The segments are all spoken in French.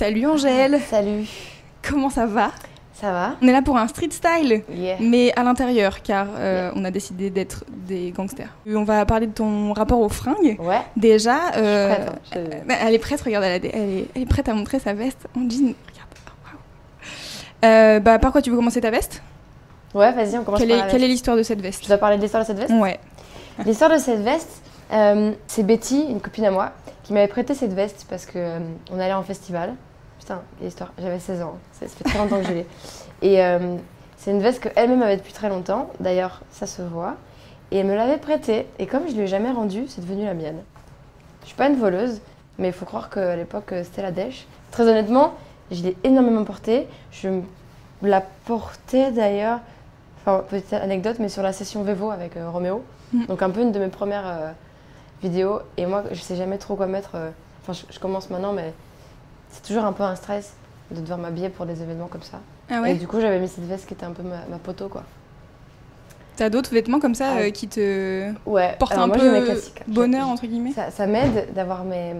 Salut Angèle, Salut, comment ça va? Ça va? On est là pour un street style, Yeah. mais à l'intérieur, car euh, on a décidé d'être des gangsters. On va parler de ton rapport aux fringues. Ouais, Déjà, je suis euh, prête. hein, je- elle est prête, regarde, elle, a des- elle est, elle est prête à montrer sa veste en jean. Regarde, oh. Euh, bah, par quoi tu veux commencer ta veste? Ouais, vas-y, on commence Quelle par est, la quelle est l'histoire de cette veste? Dois parler de l'histoire de cette veste? Ouais. L'histoire de cette veste, euh, c'est Betty, une copine à moi, qui m'avait prêté cette veste parce que euh, on allait en festival. Putain, quelle histoire. J'avais 16 ans, hein. ça, ça fait très longtemps que je l'ai. Et euh, c'est une veste qu'elle-même avait depuis très longtemps. D'ailleurs, ça se voit. Et elle me l'avait prêtée. Et comme je ne lui ai jamais rendue, c'est devenu la mienne. Je suis pas une voleuse, mais il faut croire qu'à l'époque, euh, c'était la dèche. Très honnêtement, je l'ai énormément portée. Je la portais d'ailleurs, enfin, petite anecdote, mais sur la session Vevo avec euh, Roméo. Mm. Donc, un peu une de mes premières euh, vidéos. Et moi, je sais jamais trop quoi mettre. Enfin, je, je commence maintenant, mais c'est toujours un peu un stress de devoir m'habiller pour des événements comme ça. Ah Et du coup, j'avais mis cette veste qui était un peu ma, ma poteau, quoi. T'as d'autres vêtements comme ça Ah. euh, qui te Ouais, portent alors un moi, peu. Je- bonheur, entre guillemets Ça, ça m'aide d'avoir mes,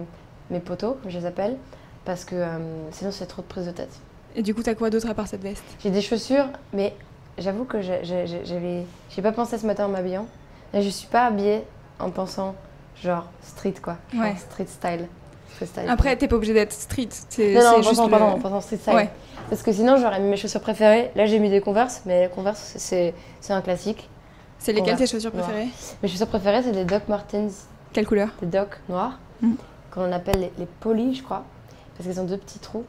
mes poteaux, comme je les appelle, parce que euh, sinon, c'est trop de prise de tête. Et du coup, t'as quoi d'autre à part cette veste? J'ai des chaussures, mais j'avoue que j'avais, j'ai pas pensé ce matin en m'habillant. Je suis pas habillée en pensant genre street quoi, genre Ouais. street style. Après, t'es pas obligé d'être street. Non non, en juste pensant, le- en street style. Ouais. Parce que sinon j'aurais mis mes chaussures préférées. Là j'ai mis des Converse, mais les Converse c'est- un classique. C'est lesquelles tes chaussures préférées Mes chaussures préférées c'est des Doc Martens, Quelle couleur des Doc noirs, Mhm. qu'on appelle les, les polis je crois, parce qu'ils ont deux petits trous.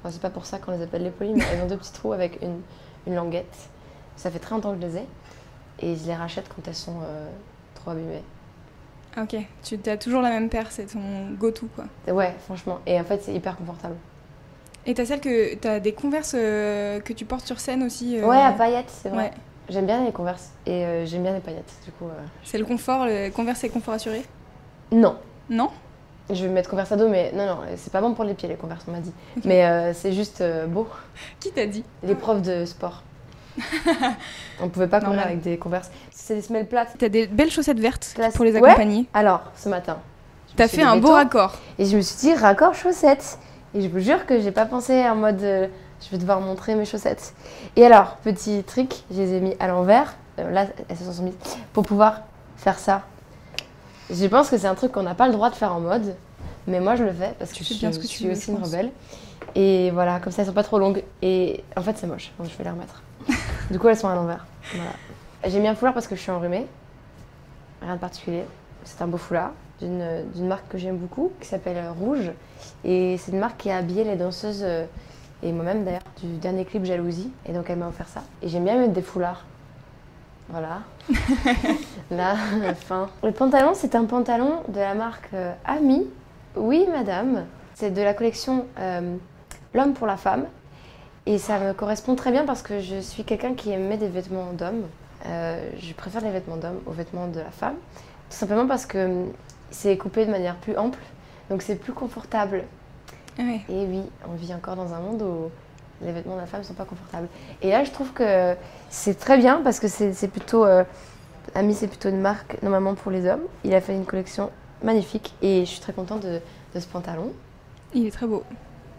Enfin, c'est pas pour ça qu'on les appelle les polis, mais elles ont deux petits trous avec une, une languette. Ça fait très longtemps que je les ai. Et je les rachète quand elles sont euh, trop abîmées. Ok, tu as toujours la même paire, c'est ton go-to quoi. Ouais, franchement. Et en fait, c'est hyper confortable. Et t'as celle que t'as des converses euh, que tu portes sur scène aussi. euh, Ouais, à paillettes, c'est vrai. ouais. J'aime bien les converses et euh, j'aime bien les paillettes. Du coup, C'est le confort, le converse et confort assuré? Non. Non? Je vais mettre converse à dos, mais non, non, c'est pas bon pour les pieds, les converses, on m'a dit. Mais c'est juste beau. Qui t'a dit? Les profs de sport. On pouvait pas courir avec des converses. C'est des semelles plates. T'as des belles chaussettes vertes Classe- pour les Ouais. accompagner. Alors, ce matin. T'as suis fait un beau raccord. Et je me suis dit, raccord chaussettes. Et je vous jure que j'ai pas pensé en mode, euh, je vais devoir montrer mes chaussettes. Et alors, petit trick, je les ai mis à l'envers. Euh, là, elles se sont mises pour pouvoir faire ça. Je pense que c'est un truc qu'on n'a pas le droit de faire en mode. Mais moi, je le fais parce que je suis, bien ce que tu suis veux, aussi une rebelle. Et voilà, comme ça, elles sont pas trop longues. Et en fait, c'est moche. Donc, je vais les remettre. du coup, elles sont à l'envers. Voilà. J'ai mis un foulard parce que je suis enrhumée. Rien de particulier. C'est un beau foulard d'une marque que j'aime beaucoup qui s'appelle Rouge. Et c'est une marque qui a habillé les danseuses euh, et moi-même d'ailleurs du dernier clip Jalousie. Et donc elle m'a offert ça. Et j'aime bien mettre des foulards. Voilà. Là, fin. Le pantalon, c'est un pantalon de la marque euh, Ami. Oui, madame. C'est de la collection euh, L'homme pour la femme. Et ça me correspond très bien parce que je suis quelqu'un qui aimait des vêtements d'homme. Euh, je préfère les vêtements d'homme aux vêtements de la femme. Tout simplement parce que hum, c'est coupé de manière plus ample. Donc c'est plus confortable. Et oui, on vit encore dans un monde où les vêtements de la femme ne sont pas confortables. Et là, je trouve que c'est très bien parce que c'est c'est plutôt. euh, Ami, c'est plutôt une marque normalement pour les hommes. Il a fait une collection magnifique et je suis très contente de, de ce pantalon. Il est très beau.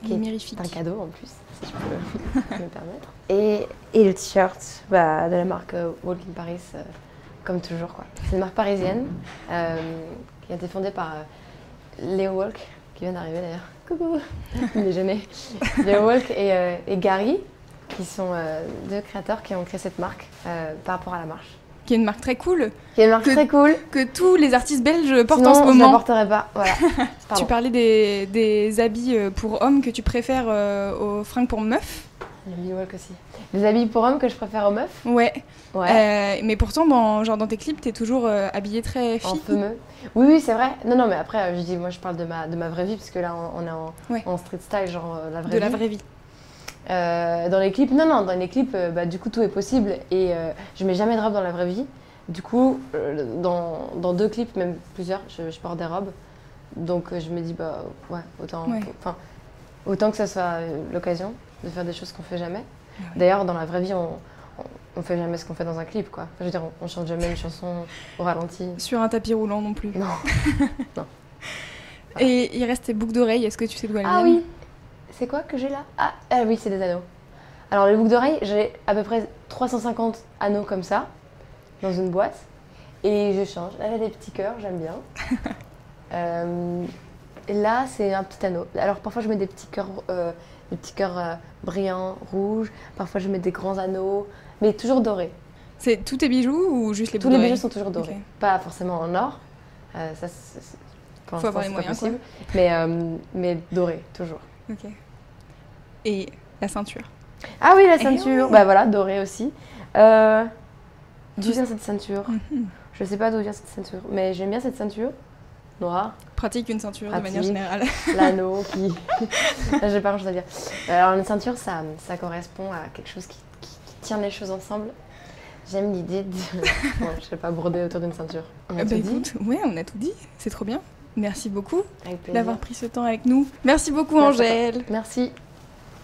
Qui est un cadeau en plus, si je peux me permettre. Et, et le t-shirt bah, de la marque euh, Walk in Paris, euh, comme toujours. quoi. C'est une marque parisienne euh, qui a été fondée par euh, Léo Walk, qui vient d'arriver d'ailleurs. Coucou Déjeuner. Léo Walk et, et Gary, qui sont deux créateurs qui ont créé cette marque par rapport à la marche. Qui est une marque très cool Qui est une marque Que- très cool. que tous les artistes belges portent Sinon, en ce je ne moment. porterai pas. Voilà. Tu parlais des, des habits euh, pour hommes que tu préfères euh, aux fringues pour meufs. Walk aussi. Les habits pour hommes que je préfère aux meufs. Ouais. Ouais. Euh, mais pourtant, dans, genre dans tes clips, t'es toujours euh, habillée très En fille. fameux. Oui, oui, c'est vrai. Non, non, mais après, je dis, moi, je parle de ma, de ma vraie vie, parce que là, on, est en, Ouais. en street style, genre la vraie de vie. la vraie vie. Euh, dans les clips, non, non, dans les clips, euh, bah, du coup, tout est possible. Et euh, je mets jamais de robe dans la vraie vie. Du coup, euh, dans, dans deux clips, même plusieurs, je, je porte des robes. Donc, je me dis, bah, ouais, autant, Ouais. enfin, autant que ça soit l'occasion de faire des choses qu'on fait jamais. Ah ouais. D'ailleurs, dans la vraie vie, on, on, on fait jamais ce qu'on fait dans un clip, quoi. Enfin, je veux dire, on, on chante jamais une chanson au ralenti. Sur un tapis roulant non plus. Non. Et il reste tes boucles d'oreilles. Est-ce que tu sais d'où elles Ah viennent? oui C'est quoi que j'ai là? Ah, ah oui, c'est des anneaux. Alors les boucles d'oreilles, j'ai à peu près 350 anneaux comme ça, dans une boîte. Et je change. Là, j'ai des petits cœurs, j'aime bien. Euh, et là, c'est un petit anneau. Alors parfois, je mets des petits cœurs, euh, des petits cœurs euh, brillants, rouges. Parfois, je mets des grands anneaux, mais toujours dorés. C'est tous tes bijoux ou juste les Tous les bijoux sont toujours dorés. Pas forcément en or. Euh, ça, c'est- c'est- pour Faut avoir l'instant, les c'est pas moyens, possible. Mais, euh, mais dorés, toujours. Ok. Et la ceinture. Ah oui, la Eh ceinture. Bah voilà, dorée aussi. Euh, d'où vient cette ceinture? Mhm. Je sais pas d'où vient cette ceinture, mais j'aime bien cette ceinture. Noire, Pratique une ceinture de manière générale. l'anneau qui. J'ai pas grand chose à dire. Alors, une ceinture, ça, ça correspond à quelque chose qui, qui- qui tient les choses ensemble. J'aime l'idée de. Bon, je sais pas, broder autour d'une ceinture. On a Euh, tout bah, dit écoute, ouais, on a tout dit. C'est trop bien. Merci beaucoup d'avoir pris ce temps avec nous. Merci beaucoup, Merci. Angèle. Merci.